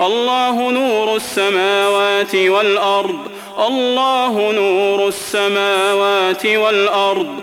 الله نور السماوات والأرض. الله نور السماوات والأرض.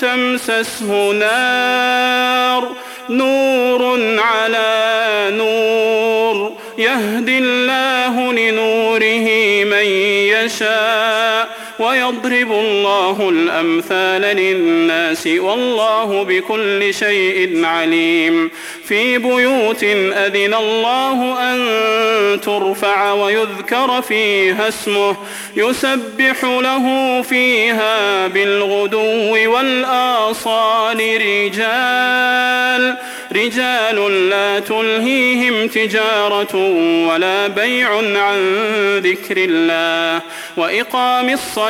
تمسسه نار نور على نور. يهدي الله لنوره من يشاء. ويضرب الله الأمثال للناس والله بكل شيء عليم. في بيوت أذن الله أن ترفع ويذكر فيها اسمه يسبح له فيها بالغدو والآصال. رجال رجال لا تلهيهم تجارة ولا بيع عن ذكر الله. وإقام الصلاة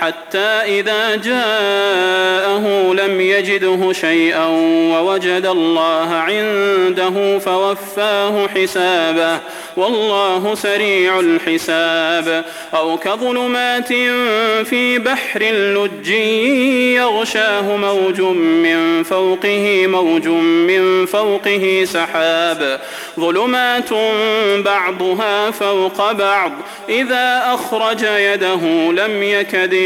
حتى إذا جاءه لم يجده شيئا ووجد الله عنده فوفاه حسابه والله سريع الحساب. أو كظلمات في بحر لج يغشاه موج من فوقه موج من فوقه سحاب. ظلمات بعضها فوق بعض إذا أخرج يده لم يكد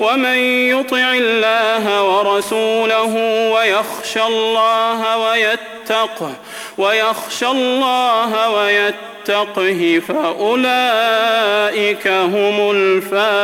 ومن يطع الله ورسوله ويخشى الله ويتقه ويخشى الله ويتقه فأولئك هم الفائزون.